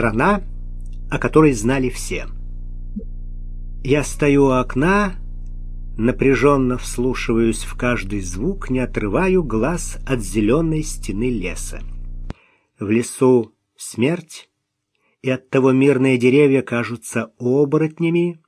Страна, о которой знали все. Я стою у окна, напряженно вслушиваюсь в каждый звук, не отрываю глаз от зеленой стены леса. В лесу смерть, и оттого мирные деревья кажутся оборотнями.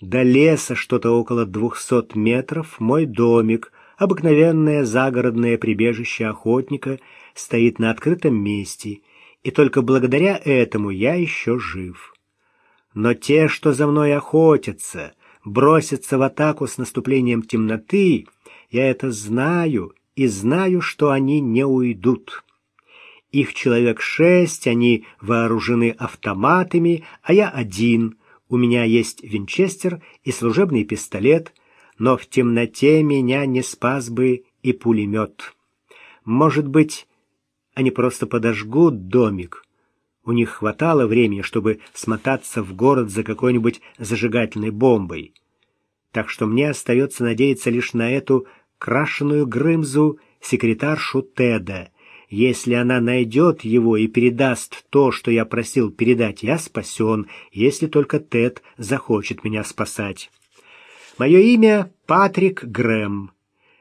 До леса что-то около двухсот метров, мой домик, обыкновенное загородное прибежище охотника, стоит на открытом месте, и только благодаря этому я еще жив. Но те, что за мной охотятся, бросятся в атаку с наступлением темноты, я это знаю и знаю, что они не уйдут. Их человек шесть, они вооружены автоматами, а я один. У меня есть винчестер и служебный пистолет, но в темноте меня не спас бы и пулемет. Может быть, они просто подожгут домик. У них хватало времени, чтобы смотаться в город за какой-нибудь зажигательной бомбой. Так что мне остается надеяться лишь на эту крашеную Грымзу, секретаршу Теда. Если она найдет его и передаст то, что я просил передать, я спасен, если только Тед захочет меня спасать. Мое имя Патрик Грэм.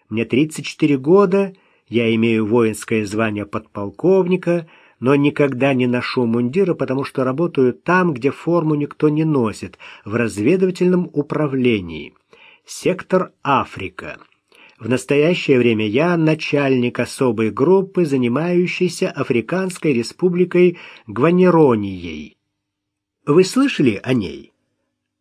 Мне 34 года, я имею воинское звание подполковника, но никогда не ношу мундира, потому что работаю там, где форму никто не носит, в разведывательном управлении. Сектор Африка. В настоящее время я начальник особой группы, занимающейся Африканской республикой Гванеронией. Вы слышали о ней?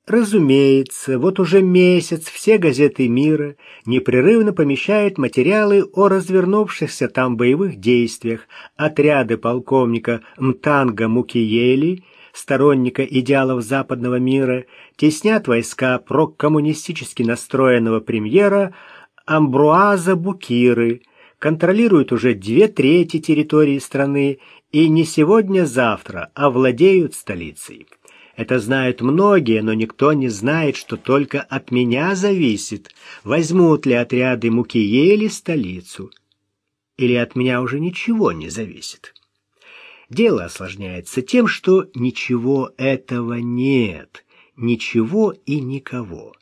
Разумеется, вот уже месяц все газеты мира непрерывно помещают материалы о развернувшихся там боевых действиях. Отряды полковника Мтанга Мукиели, сторонника идеалов западного мира, теснят войска прокоммунистически настроенного премьера Амбруаза Букиры, контролируют уже две трети территории страны и не сегодня-завтра овладеют столицей. Это знают многие, но никто не знает, что только от меня зависит, возьмут ли отряды Мукиели столицу. Или от меня уже ничего не зависит. Дело осложняется тем, что ничего этого нет, ничего и никого.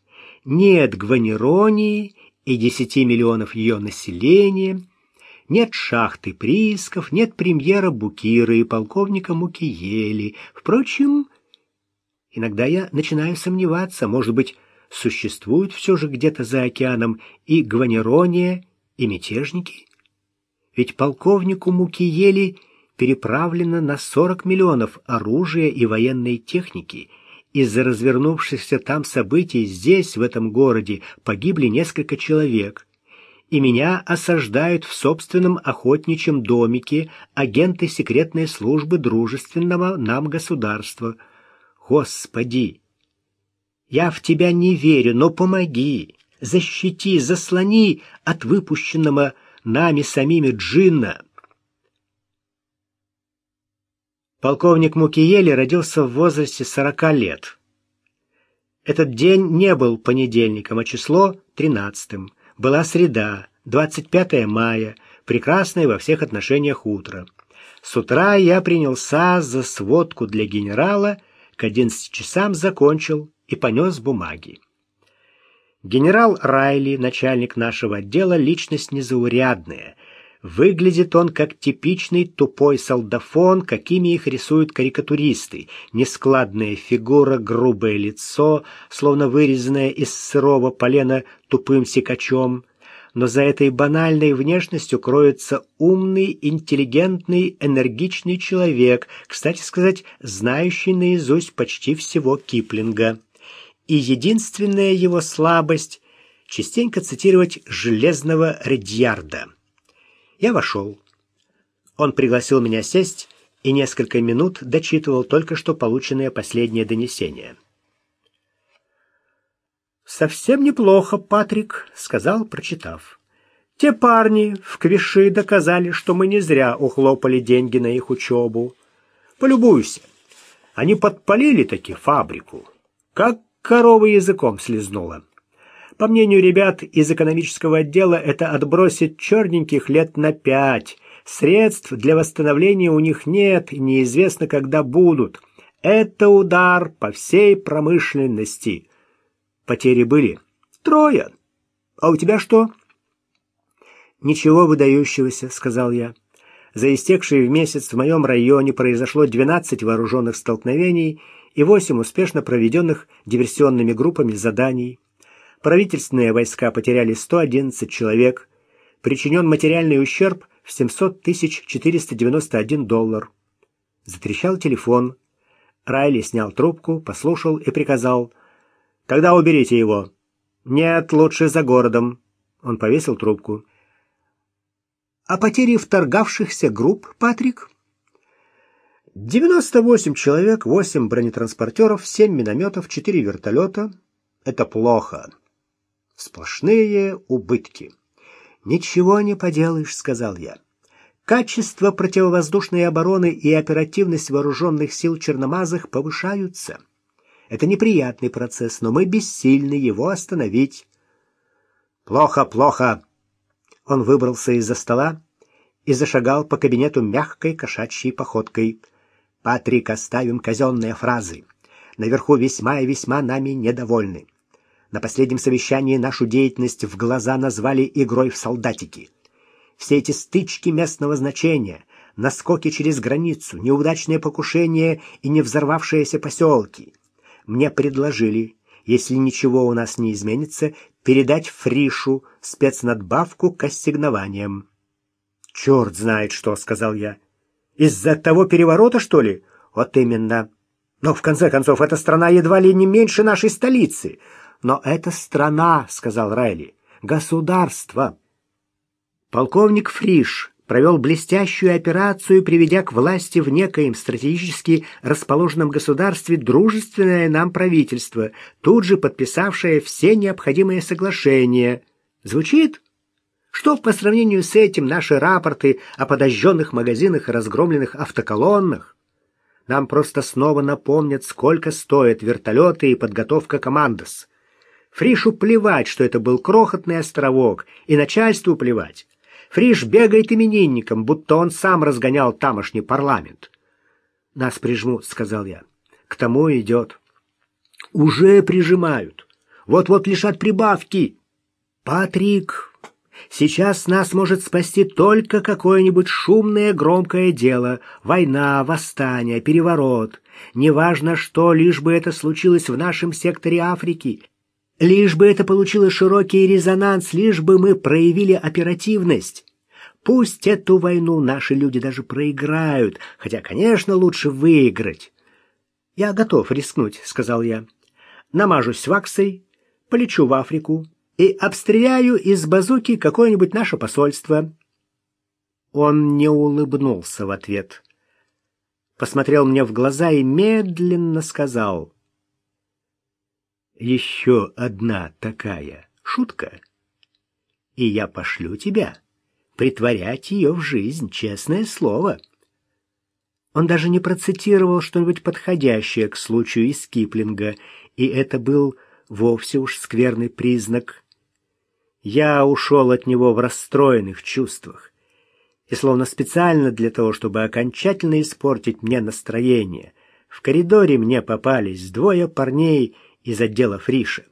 Нет Гванеронии и десяти миллионов ее населения, нет шахты приисков, нет премьера Букиры и полковника Мукиели. Впрочем, Иногда я начинаю сомневаться, может быть, существуют все же где-то за океаном и Гванерония, и мятежники? Ведь полковнику Мукиели переправлено на 40 миллионов оружия и военной техники. Из-за развернувшихся там событий здесь, в этом городе, погибли несколько человек. И меня осаждают в собственном охотничьем домике агенты секретной службы дружественного нам государства – Господи, я в Тебя не верю, но помоги, защити, заслони от выпущенного нами самими джинна. Полковник Мукиели родился в возрасте сорока лет. Этот день не был понедельником, а число тринадцатым. Была среда, 25 мая, прекрасное во всех отношениях утро. С утра я принялся за сводку для генерала — к часам закончил и понес бумаги. Генерал Райли, начальник нашего отдела, личность незаурядная. Выглядит он как типичный тупой солдафон, какими их рисуют карикатуристы. Нескладная фигура, грубое лицо, словно вырезанное из сырого полена тупым секачом но за этой банальной внешностью кроется умный, интеллигентный, энергичный человек, кстати сказать, знающий наизусть почти всего Киплинга. И единственная его слабость — частенько цитировать «железного Редьярда». Я вошел. Он пригласил меня сесть и несколько минут дочитывал только что полученное последнее донесение. «Совсем неплохо, Патрик», — сказал, прочитав. «Те парни в Квиши доказали, что мы не зря ухлопали деньги на их учебу. Полюбуйся. Они подпалили таки фабрику. Как корова языком слезнула. По мнению ребят из экономического отдела, это отбросит черненьких лет на пять, Средств для восстановления у них нет неизвестно, когда будут. Это удар по всей промышленности. Потери были? Трое. А у тебя что? Ничего выдающегося, сказал я. За истекший в месяц в моем районе произошло 12 вооруженных столкновений и 8 успешно проведенных диверсионными группами заданий. Правительственные войска потеряли 111 человек. Причинен материальный ущерб в 700 491 доллар. Затрещал телефон. Райли снял трубку, послушал и приказал. «Когда уберите его?» «Нет, лучше за городом». Он повесил трубку. «А потери вторгавшихся групп, Патрик?» «98 человек, 8 бронетранспортеров, 7 минометов, 4 вертолета. Это плохо. Сплошные убытки». «Ничего не поделаешь», — сказал я. «Качество противовоздушной обороны и оперативность вооруженных сил черномазых повышаются». Это неприятный процесс, но мы бессильны его остановить. Плохо, плохо. Он выбрался из-за стола и зашагал по кабинету мягкой кошачьей походкой. Патрик, оставим казенные фразы. Наверху весьма и весьма нами недовольны. На последнем совещании нашу деятельность в глаза назвали игрой в солдатики. Все эти стычки местного значения, наскоки через границу, неудачные покушения и не взорвавшиеся поселки — мне предложили, если ничего у нас не изменится, передать Фришу спецнадбавку к ассигнованиям. «Черт знает что», — сказал я. «Из-за того переворота, что ли?» «Вот именно. Но, в конце концов, эта страна едва ли не меньше нашей столицы». «Но это страна», — сказал Райли. «Государство». Полковник Фриш провел блестящую операцию, приведя к власти в некоем стратегически расположенном государстве дружественное нам правительство, тут же подписавшее все необходимые соглашения. Звучит? Что по сравнению с этим наши рапорты о подожженных магазинах и разгромленных автоколоннах? Нам просто снова напомнят, сколько стоят вертолеты и подготовка командос. Фришу плевать, что это был крохотный островок, и начальству плевать. Фриш бегает именинником, будто он сам разгонял тамошний парламент. «Нас прижмут», — сказал я. «К тому идет». «Уже прижимают. Вот-вот лишат прибавки». «Патрик, сейчас нас может спасти только какое-нибудь шумное громкое дело. Война, восстание, переворот. Неважно что, лишь бы это случилось в нашем секторе Африки». Лишь бы это получило широкий резонанс, лишь бы мы проявили оперативность. Пусть эту войну наши люди даже проиграют, хотя, конечно, лучше выиграть. Я готов рискнуть, сказал я. Намажусь ваксой, полечу в Африку и обстреляю из базуки какое-нибудь наше посольство. Он не улыбнулся в ответ. Посмотрел мне в глаза и медленно сказал: еще одна такая шутка, и я пошлю тебя притворять ее в жизнь, честное слово. Он даже не процитировал что-нибудь подходящее к случаю из Киплинга, и это был вовсе уж скверный признак. Я ушел от него в расстроенных чувствах, и словно специально для того, чтобы окончательно испортить мне настроение, в коридоре мне попались двое парней из отдела Фриша.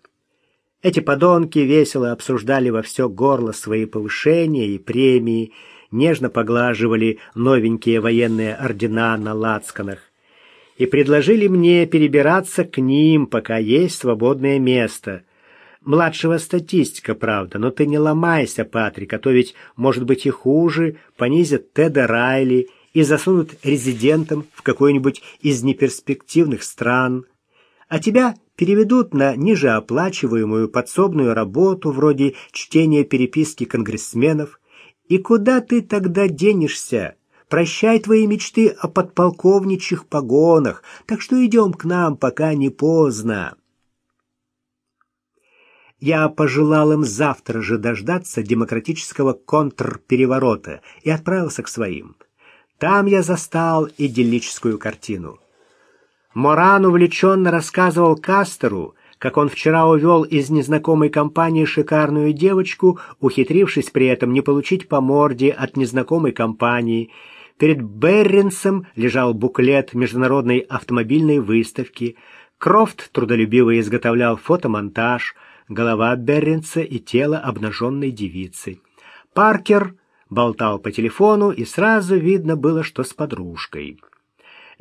Эти подонки весело обсуждали во все горло свои повышения и премии, нежно поглаживали новенькие военные ордена на лацканах и предложили мне перебираться к ним, пока есть свободное место. Младшего статистика, правда, но ты не ломайся, Патрик, а то ведь, может быть, и хуже, понизят Теда Райли и засунут резидентом в какой-нибудь из неперспективных стран. А тебя переведут на нижеоплачиваемую подсобную работу вроде чтения переписки конгрессменов. И куда ты тогда денешься? Прощай твои мечты о подполковничьих погонах, так что идем к нам, пока не поздно. Я пожелал им завтра же дождаться демократического контрпереворота и отправился к своим. Там я застал идиллическую картину. Моран увлеченно рассказывал Кастеру, как он вчера увел из незнакомой компании шикарную девочку, ухитрившись при этом не получить по морде от незнакомой компании. Перед Берринсом лежал буклет международной автомобильной выставки. Крофт трудолюбиво изготовлял фотомонтаж, голова Берринса и тело обнаженной девицы. Паркер болтал по телефону, и сразу видно было, что с подружкой.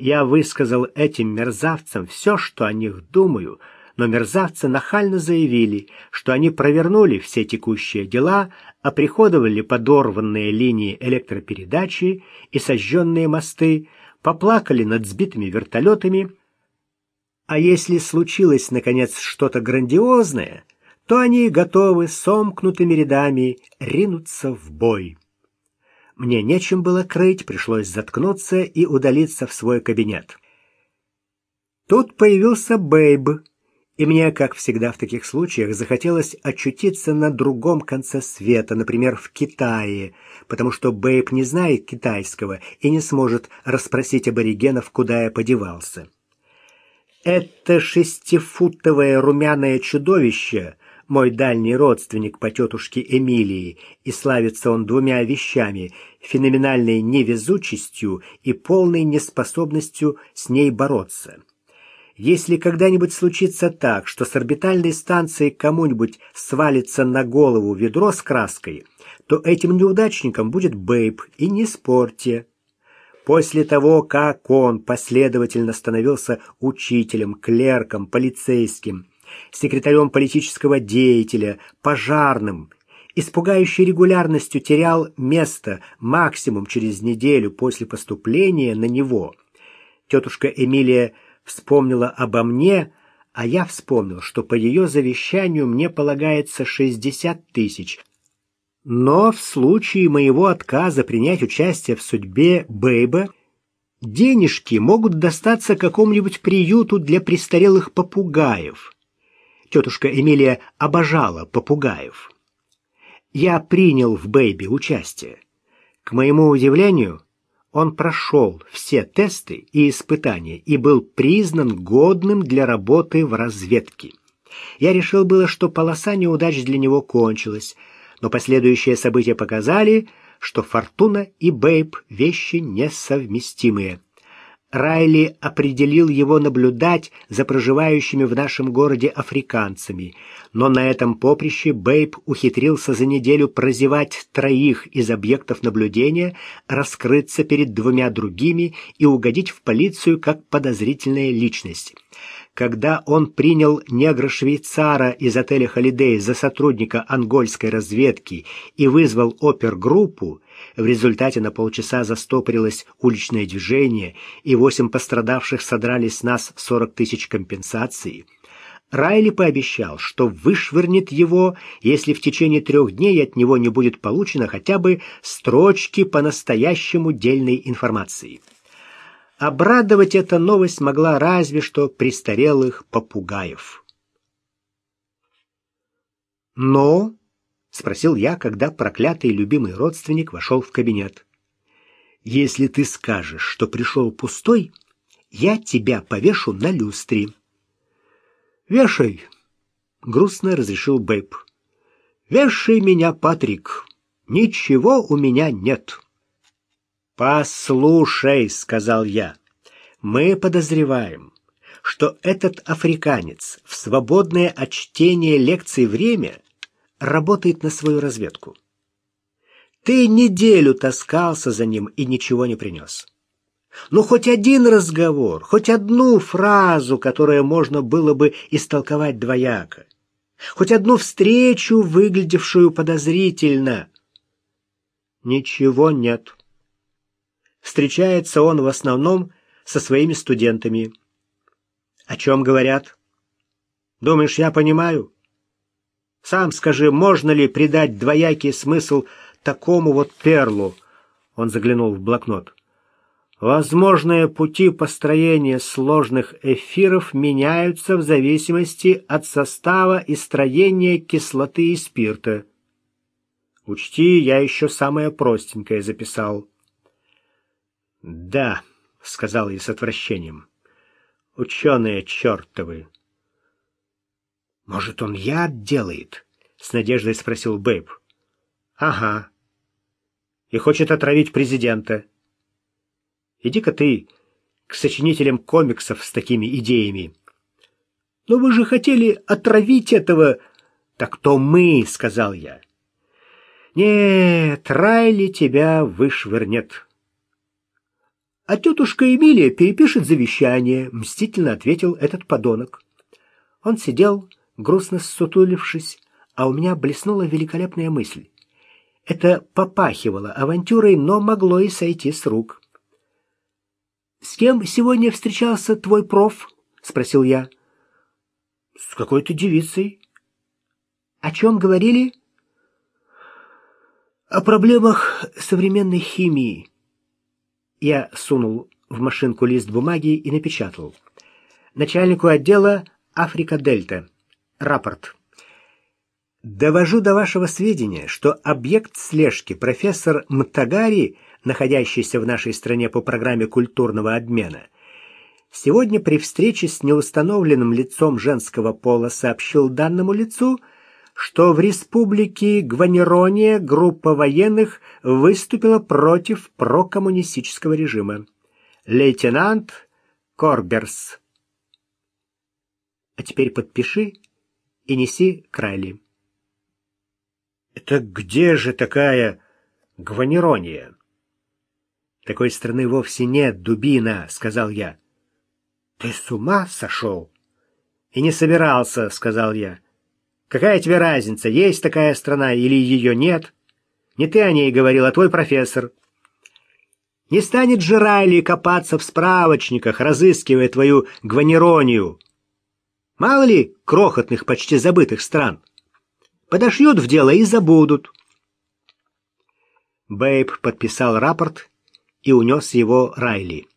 Я высказал этим мерзавцам все, что о них думаю, но мерзавцы нахально заявили, что они провернули все текущие дела, оприходовали подорванные линии электропередачи и сожженные мосты, поплакали над сбитыми вертолетами, а если случилось, наконец, что-то грандиозное, то они готовы сомкнутыми рядами ринуться в бой. Мне нечем было крыть, пришлось заткнуться и удалиться в свой кабинет. Тут появился Бэйб, и мне, как всегда в таких случаях, захотелось очутиться на другом конце света, например, в Китае, потому что Бэйб не знает китайского и не сможет расспросить аборигенов, куда я подевался. Это шестифутовое румяное чудовище мой дальний родственник по тетушке Эмилии, и славится он двумя вещами — феноменальной невезучестью и полной неспособностью с ней бороться. Если когда-нибудь случится так, что с орбитальной станции кому-нибудь свалится на голову ведро с краской, то этим неудачником будет Бэйб, и не спорьте. После того, как он последовательно становился учителем, клерком, полицейским, секретарем политического деятеля, пожарным, испугающей регулярностью терял место максимум через неделю после поступления на него. Тетушка Эмилия вспомнила обо мне, а я вспомнил, что по ее завещанию мне полагается 60 тысяч. Но в случае моего отказа принять участие в судьбе Бэйба денежки могут достаться какому-нибудь приюту для престарелых попугаев. Тетушка Эмилия обожала попугаев. Я принял в Бэйби участие. К моему удивлению, он прошел все тесты и испытания и был признан годным для работы в разведке. Я решил было, что полоса неудач для него кончилась, но последующие события показали, что Фортуна и Бэйб — вещи несовместимые. Райли определил его наблюдать за проживающими в нашем городе африканцами, но на этом поприще Бэйб ухитрился за неделю прозевать троих из объектов наблюдения, раскрыться перед двумя другими и угодить в полицию как подозрительная личность. Когда он принял негра-швейцара из отеля «Холидей» за сотрудника ангольской разведки и вызвал опергруппу, в результате на полчаса застопорилось уличное движение, и восемь пострадавших содрали с нас 40 тысяч компенсации. Райли пообещал, что вышвырнет его, если в течение трех дней от него не будет получено хотя бы строчки по-настоящему дельной информации. Обрадовать эта новость могла разве что престарелых попугаев. Но — спросил я, когда проклятый любимый родственник вошел в кабинет. «Если ты скажешь, что пришел пустой, я тебя повешу на люстре». «Вешай», — грустно разрешил Бэйб. «Вешай меня, Патрик. Ничего у меня нет». «Послушай», — сказал я, — «мы подозреваем, что этот африканец в свободное от чтения лекций время работает на свою разведку. Ты неделю таскался за ним и ничего не принес. Ну, хоть один разговор, хоть одну фразу, которую можно было бы истолковать двояко. Хоть одну встречу, выглядевшую подозрительно. Ничего нет. Встречается он в основном со своими студентами. О чем говорят? Думаешь, я понимаю? Сам скажи, можно ли придать двоякий смысл такому вот перлу? Он заглянул в блокнот. Возможные пути построения сложных эфиров меняются в зависимости от состава и строения кислоты и спирта. Учти, я еще самое простенькое записал. Да, сказал я с отвращением. Ученые чертовы. Может, он яд делает? С надеждой спросил Бэйб. Ага. И хочет отравить президента. Иди-ка ты к сочинителям комиксов с такими идеями. Но вы же хотели отравить этого... Так то мы, сказал я. Нет, Райли тебя вышвырнет. А тетушка Эмилия перепишет завещание, мстительно ответил этот подонок. Он сидел, грустно ссутулившись, а у меня блеснула великолепная мысль. Это попахивало авантюрой, но могло и сойти с рук. «С кем сегодня встречался твой проф?» — спросил я. «С какой-то девицей». «О чем говорили?» «О проблемах современной химии». Я сунул в машинку лист бумаги и напечатал. Начальнику отдела Африка-Дельта. Рапорт. Довожу до вашего сведения, что объект слежки профессор Мтагари, находящийся в нашей стране по программе культурного обмена, сегодня при встрече с неустановленным лицом женского пола сообщил данному лицу, что в республике Гванерония группа военных выступила против прокоммунистического режима. Лейтенант Корберс. А теперь подпиши и неси Крайли. Это где же такая Гванерония? Такой страны вовсе нет, дубина, сказал я. Ты с ума сошел? И не собирался, сказал я. Какая тебе разница, есть такая страна или ее нет? Не ты о ней говорил, а твой профессор. Не станет же Райли копаться в справочниках, разыскивая твою Гванеронию. Мало ли крохотных, почти забытых стран. Подошьют в дело и забудут. Бэйб подписал рапорт и унес его Райли.